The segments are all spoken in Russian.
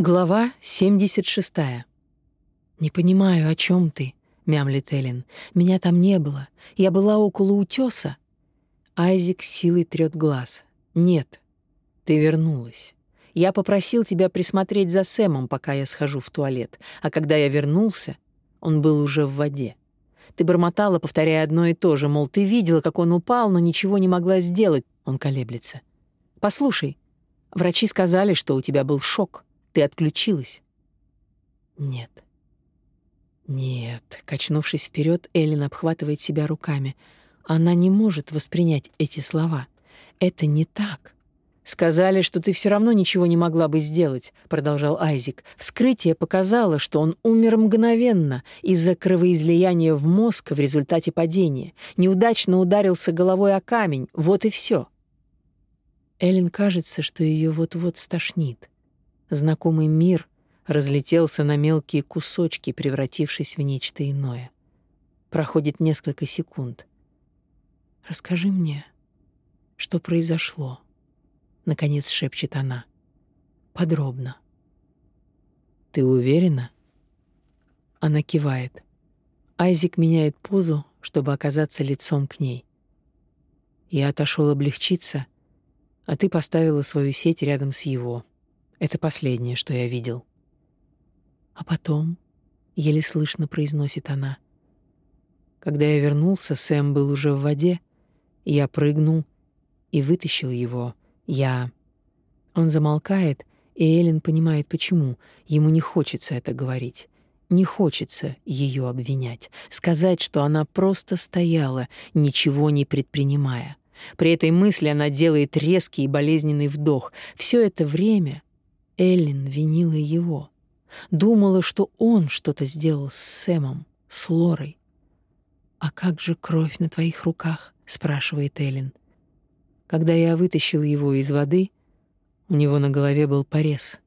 Глава 76. «Не понимаю, о чем ты?» — мямлит Эллен. «Меня там не было. Я была около утеса». Айзик силой трёт глаз. «Нет, ты вернулась. Я попросил тебя присмотреть за Сэмом, пока я схожу в туалет. А когда я вернулся, он был уже в воде. Ты бормотала, повторяя одно и то же, мол, ты видела, как он упал, но ничего не могла сделать. Он колеблется. Послушай, врачи сказали, что у тебя был шок. Ты отключилась. Нет. Нет. Качнувшись вперед, Эллен обхватывает себя руками. Она не может воспринять эти слова. Это не так. Сказали, что ты все равно ничего не могла бы сделать, продолжал Айзик. Вскрытие показало, что он умер мгновенно из-за кровоизлияния в мозг в результате падения. Неудачно ударился головой о камень. Вот и все. Эллен кажется, что ее вот-вот стошнит. Знакомый мир разлетелся на мелкие кусочки, превратившись в нечто иное. Проходит несколько секунд. «Расскажи мне, что произошло?» — наконец шепчет она. «Подробно». «Ты уверена?» Она кивает. Айзик меняет позу, чтобы оказаться лицом к ней. Я отошел облегчиться, а ты поставила свою сеть рядом с его. Это последнее, что я видел. А потом, еле слышно произносит она. Когда я вернулся, Сэм был уже в воде. Я прыгнул и вытащил его. Я Он замолкает, и Эллен понимает почему. Ему не хочется это говорить. Не хочется ее обвинять, сказать, что она просто стояла, ничего не предпринимая. При этой мысли она делает резкий и болезненный вдох. Все это время Эллен винила его. Думала, что он что-то сделал с Сэмом, с Лорой. «А как же кровь на твоих руках?» — спрашивает Эллен. Когда я вытащил его из воды, у него на голове был порез.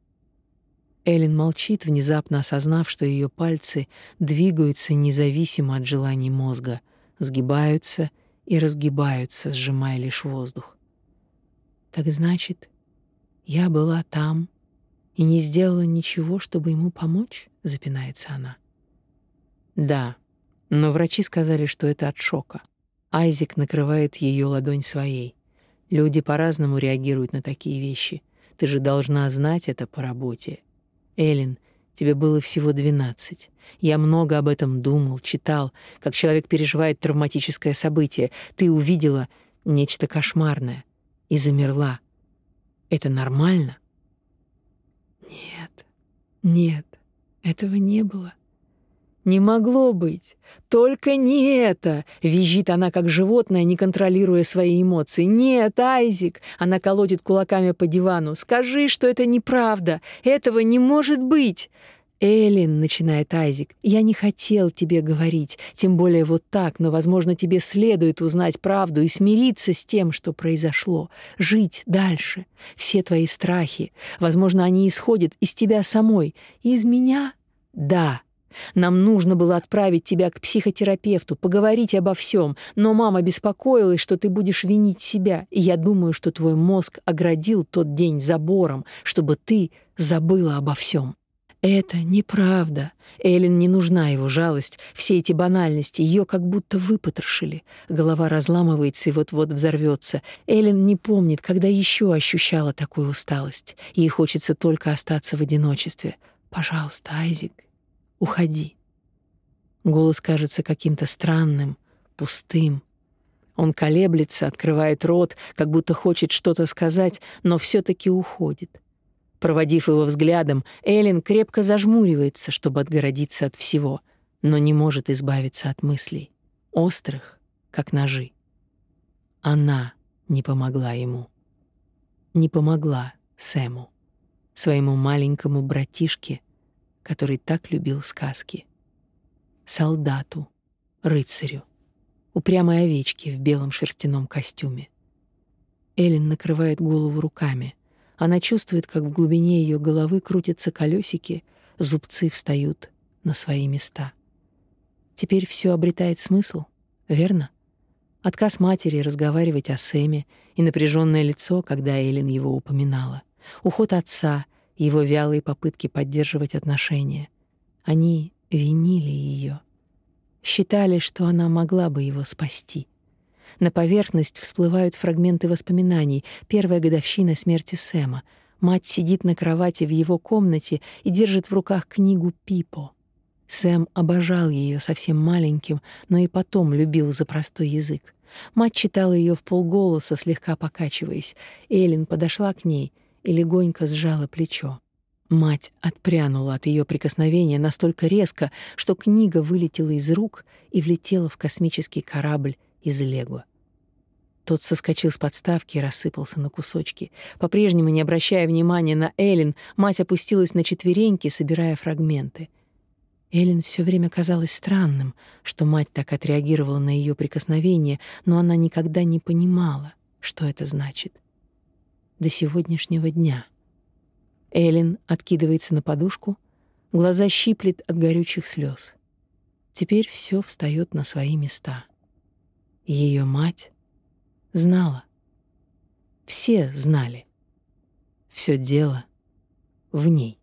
Эллен молчит, внезапно осознав, что ее пальцы двигаются независимо от желаний мозга, сгибаются и разгибаются, сжимая лишь воздух. «Так значит, я была там, и не сделала ничего, чтобы ему помочь?» — запинается она. «Да, но врачи сказали, что это от шока. Айзик накрывает ее ладонь своей. Люди по-разному реагируют на такие вещи. Ты же должна знать это по работе. Элин, тебе было всего двенадцать. Я много об этом думал, читал, как человек переживает травматическое событие. Ты увидела нечто кошмарное и замерла. Это нормально?» Нет, нет, этого не было. Не могло быть. Только не это. Визжит она как животное, не контролируя свои эмоции. Нет, Айзик. Она колотит кулаками по дивану. Скажи, что это неправда. Этого не может быть. «Эллен», — начинает Айзик, — «я не хотел тебе говорить, тем более вот так, но, возможно, тебе следует узнать правду и смириться с тем, что произошло, жить дальше. Все твои страхи, возможно, они исходят из тебя самой. Из меня? Да». Нам нужно было отправить тебя к психотерапевту, поговорить обо всем, но мама беспокоилась, что ты будешь винить себя, и я думаю, что твой мозг оградил тот день забором, чтобы ты забыла обо всем. Это неправда. Эллен не нужна его жалость. Все эти банальности ее как будто выпотрошили. Голова разламывается и вот-вот взорвется. Эллен не помнит, когда еще ощущала такую усталость. Ей хочется только остаться в одиночестве. Пожалуйста, Айзик, уходи. Голос кажется каким-то странным, пустым. Он колеблется, открывает рот, как будто хочет что-то сказать, но все таки уходит. Проводив его взглядом, Эллен крепко зажмуривается, чтобы отгородиться от всего, но не может избавиться от мыслей, острых, как ножи. Она не помогла ему. Не помогла Сэму, своему маленькому братишке, который так любил сказки. Солдату, рыцарю, упрямой овечке в белом шерстяном костюме. Эллен накрывает голову руками — она чувствует, как в глубине ее головы крутятся колесики, зубцы встают на свои места. Теперь все обретает смысл, верно? Отказ матери разговаривать о Сэме и напряженное лицо, когда Эллен его упоминала. Уход отца, его вялые попытки поддерживать отношения. Они винили ее, считали, что она могла бы его спасти. На поверхность всплывают фрагменты воспоминаний. Первая годовщина смерти Сэма. Мать сидит на кровати в его комнате и держит в руках книгу Пипо. Сэм обожал ее совсем маленьким, но и потом любил за простой язык. Мать читала ее в полголоса, слегка покачиваясь. Элин подошла к ней и легонько сжала плечо. Мать отпрянула от ее прикосновения настолько резко, что книга вылетела из рук и влетела в космический корабль из Лего. Тот соскочил с подставки и рассыпался на кусочки. По-прежнему не обращая внимания на Элин, мать опустилась на четвереньки, собирая фрагменты. Элин все время казалось странным, что мать так отреагировала на ее прикосновение, но она никогда не понимала, что это значит. До сегодняшнего дня. Элин откидывается на подушку, глаза щиплет от горючих слез. Теперь все встает на свои места. Ее мать знала. Все знали. Все дело в ней.